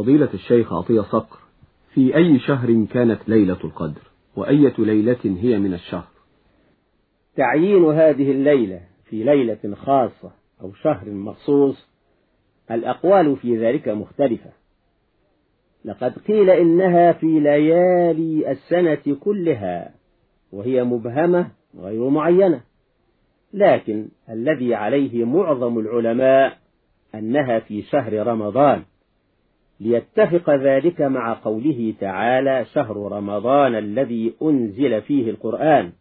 فضيلة الشيخ عطية صقر في أي شهر كانت ليلة القدر؟ وأية ليلة هي من الشهر؟ تعيين هذه الليلة في ليلة خاصة أو شهر مخصوص الأقوال في ذلك مختلفة. لقد قيل إنها في ليالي السنة كلها وهي مبهمة غير معينة. لكن الذي عليه معظم العلماء أنها في شهر رمضان. ليتفق ذلك مع قوله تعالى شهر رمضان الذي أنزل فيه القرآن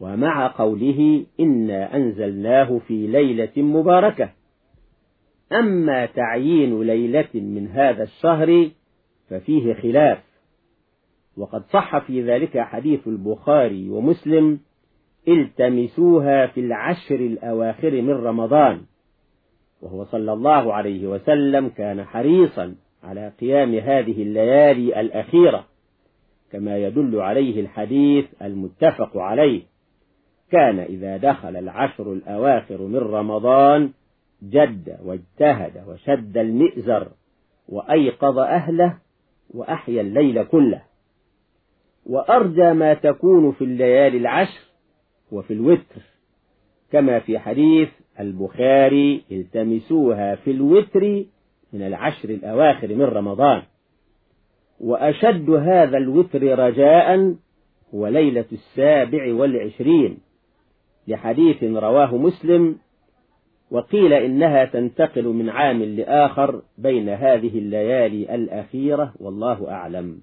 ومع قوله إنا أنزلناه في ليلة مباركة. أما تعيين ليلة من هذا الشهر ففيه خلاف. وقد صح في ذلك حديث البخاري ومسلم التمسوها في العشر الأواخر من رمضان. وهو صلى الله عليه وسلم كان حريصا على قيام هذه الليالي الأخيرة كما يدل عليه الحديث المتفق عليه. كان إذا دخل العشر الأواخر من رمضان جد واجتهد وشد المئزر وأيقظ أهله وأحيا الليل كله. وأرجى ما تكون في الليالي العشر وفي الوتر كما في حديث البخاري التمسوها في الوتر من العشر الأواخر من رمضان. وأشد هذا الوتر رجاء هو ليلة السابع والعشرين لحديث رواه مسلم وقيل إنها تنتقل من عام لآخر بين هذه الليالي الأخيرة والله أعلم.